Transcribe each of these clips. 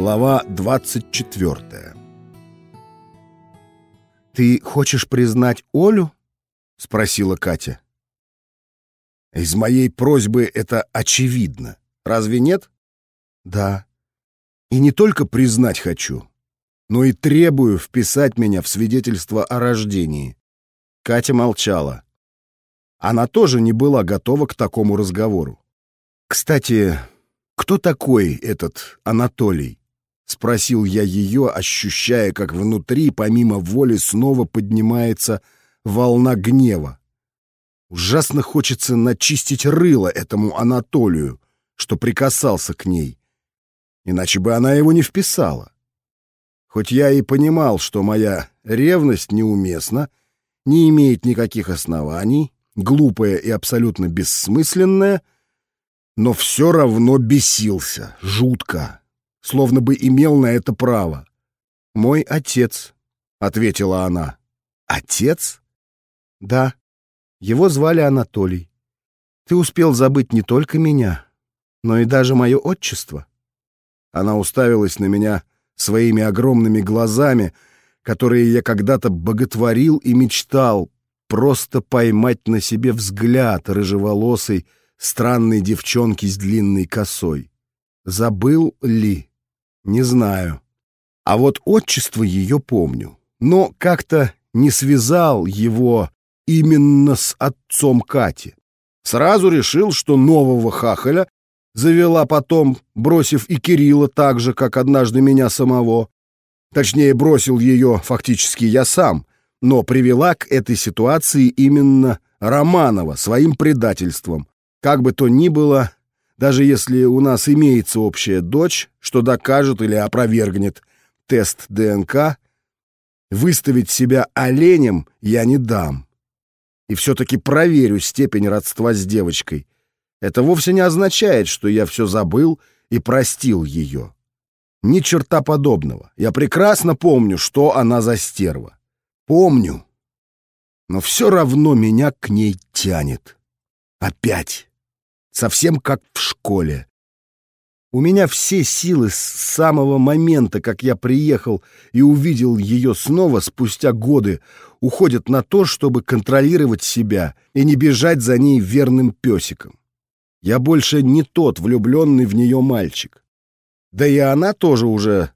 Глава 24 «Ты хочешь признать Олю?» — спросила Катя. «Из моей просьбы это очевидно. Разве нет?» «Да. И не только признать хочу, но и требую вписать меня в свидетельство о рождении». Катя молчала. Она тоже не была готова к такому разговору. «Кстати, кто такой этот Анатолий?» — спросил я ее, ощущая, как внутри, помимо воли, снова поднимается волна гнева. Ужасно хочется начистить рыло этому Анатолию, что прикасался к ней. Иначе бы она его не вписала. Хоть я и понимал, что моя ревность неуместна, не имеет никаких оснований, глупая и абсолютно бессмысленная, но все равно бесился, жутко словно бы имел на это право. «Мой отец», — ответила она. «Отец?» «Да. Его звали Анатолий. Ты успел забыть не только меня, но и даже мое отчество». Она уставилась на меня своими огромными глазами, которые я когда-то боготворил и мечтал просто поймать на себе взгляд рыжеволосой, странной девчонки с длинной косой. Забыл ли? Не знаю. А вот отчество ее помню. Но как-то не связал его именно с отцом Кати. Сразу решил, что нового хахаля завела потом, бросив и Кирилла так же, как однажды меня самого. Точнее, бросил ее фактически я сам, но привела к этой ситуации именно Романова своим предательством. Как бы то ни было, даже если у нас имеется общая дочь, что докажет или опровергнет тест ДНК, выставить себя оленем я не дам. И все-таки проверю степень родства с девочкой. Это вовсе не означает, что я все забыл и простил ее. Ни черта подобного. Я прекрасно помню, что она за стерва. Помню. Но все равно меня к ней тянет. Опять совсем как в школе. У меня все силы с самого момента, как я приехал и увидел ее снова спустя годы, уходят на то, чтобы контролировать себя и не бежать за ней верным песиком. Я больше не тот влюбленный в нее мальчик. Да и она тоже уже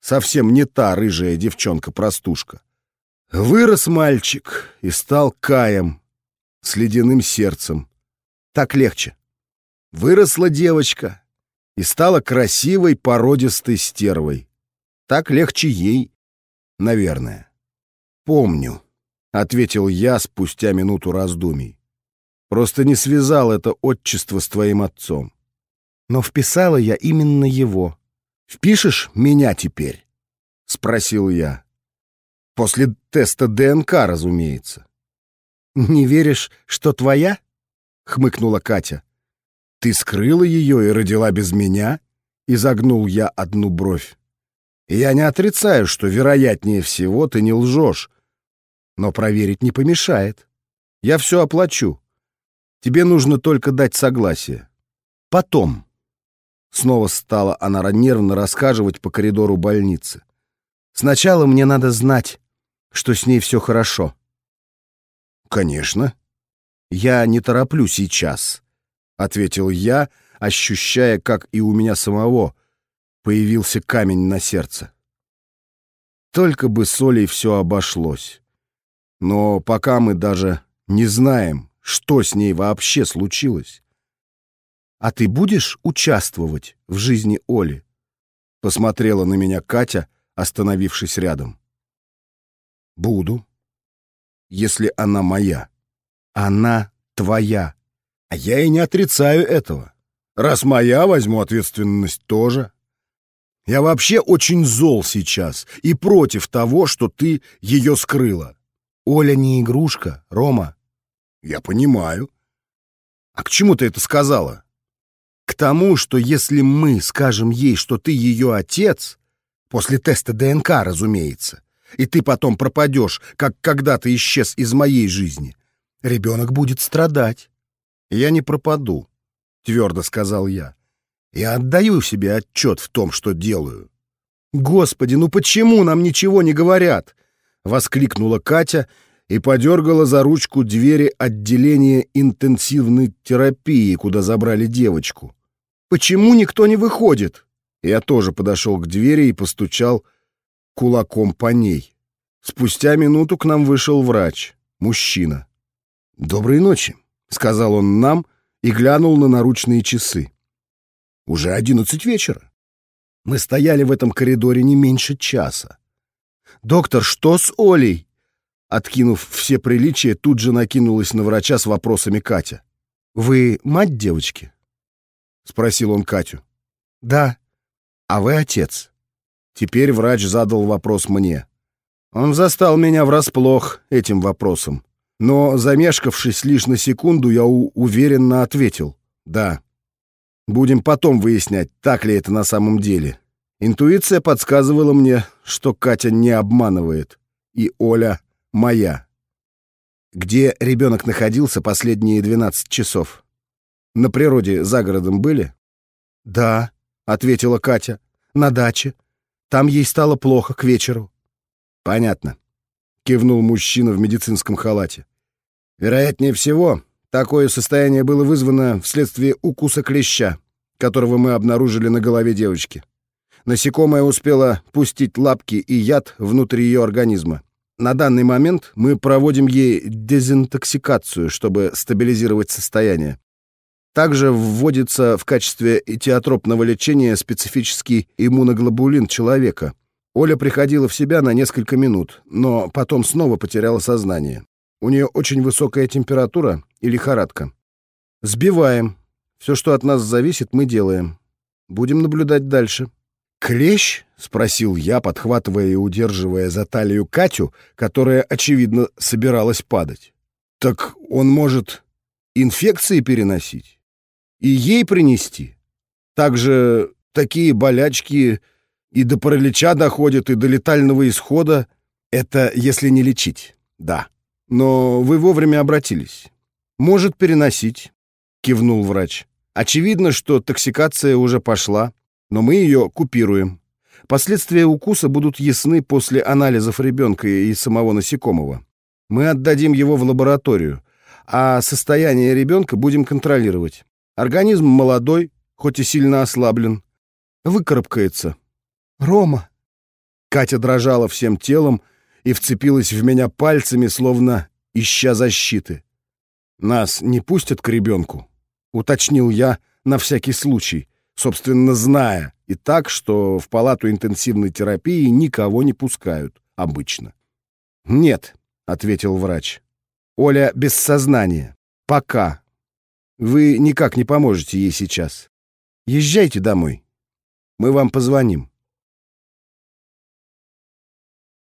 совсем не та рыжая девчонка-простушка. Вырос мальчик и стал Каем с ледяным сердцем. Так легче. Выросла девочка и стала красивой породистой стервой. Так легче ей, наверное. «Помню», — ответил я спустя минуту раздумий. «Просто не связал это отчество с твоим отцом. Но вписала я именно его. Впишешь меня теперь?» — спросил я. «После теста ДНК, разумеется». «Не веришь, что твоя?» — хмыкнула Катя. «Ты скрыла ее и родила без меня?» — изогнул я одну бровь. «Я не отрицаю, что, вероятнее всего, ты не лжешь. Но проверить не помешает. Я все оплачу. Тебе нужно только дать согласие. Потом». Снова стала она нервно рассказывать по коридору больницы. «Сначала мне надо знать, что с ней все хорошо». «Конечно. Я не тороплю сейчас» — ответил я, ощущая, как и у меня самого появился камень на сердце. Только бы с Олей все обошлось. Но пока мы даже не знаем, что с ней вообще случилось. «А ты будешь участвовать в жизни Оли?» — посмотрела на меня Катя, остановившись рядом. «Буду, если она моя. Она твоя», а я и не отрицаю этого. Раз моя, возьму ответственность тоже. Я вообще очень зол сейчас и против того, что ты ее скрыла. Оля не игрушка, Рома. Я понимаю. А к чему ты это сказала? К тому, что если мы скажем ей, что ты ее отец, после теста ДНК, разумеется, и ты потом пропадешь, как когда-то исчез из моей жизни, ребенок будет страдать. «Я не пропаду», — твердо сказал я. «Я отдаю себе отчет в том, что делаю. «Господи, ну почему нам ничего не говорят?» — воскликнула Катя и подергала за ручку двери отделения интенсивной терапии, куда забрали девочку. «Почему никто не выходит?» Я тоже подошел к двери и постучал кулаком по ней. Спустя минуту к нам вышел врач, мужчина. «Доброй ночи», — сказал он нам и глянул на наручные часы. «Уже одиннадцать вечера. Мы стояли в этом коридоре не меньше часа. «Доктор, что с Олей?» Откинув все приличия, тут же накинулась на врача с вопросами Катя. «Вы мать девочки?» — спросил он Катю. «Да. А вы отец?» Теперь врач задал вопрос мне. Он застал меня врасплох этим вопросом. Но, замешкавшись лишь на секунду, я уверенно ответил «да». Будем потом выяснять, так ли это на самом деле. Интуиция подсказывала мне, что Катя не обманывает, и Оля моя. Где ребенок находился последние 12 часов? На природе за городом были? Да, ответила Катя. На даче. Там ей стало плохо к вечеру. Понятно, кивнул мужчина в медицинском халате. Вероятнее всего, такое состояние было вызвано вследствие укуса клеща, которого мы обнаружили на голове девочки. Насекомое успело пустить лапки и яд внутрь ее организма. На данный момент мы проводим ей дезинтоксикацию, чтобы стабилизировать состояние. Также вводится в качестве этиотропного лечения специфический иммуноглобулин человека. Оля приходила в себя на несколько минут, но потом снова потеряла сознание. У нее очень высокая температура и лихорадка. Сбиваем. Все, что от нас зависит, мы делаем. Будем наблюдать дальше. «Клещ?» — спросил я, подхватывая и удерживая за талию Катю, которая, очевидно, собиралась падать. «Так он может инфекции переносить? И ей принести? Также такие болячки и до паралича доходят, и до летального исхода. Это если не лечить, да. Но вы вовремя обратились. Может переносить», — кивнул врач. «Очевидно, что токсикация уже пошла» но мы ее купируем. Последствия укуса будут ясны после анализов ребенка и самого насекомого. Мы отдадим его в лабораторию, а состояние ребенка будем контролировать. Организм молодой, хоть и сильно ослаблен. Выкарабкается. «Рома!» Катя дрожала всем телом и вцепилась в меня пальцами, словно ища защиты. «Нас не пустят к ребенку?» — уточнил я на всякий случай — собственно, зная и так, что в палату интенсивной терапии никого не пускают обычно. «Нет», — ответил врач. «Оля без сознания. Пока. Вы никак не поможете ей сейчас. Езжайте домой. Мы вам позвоним».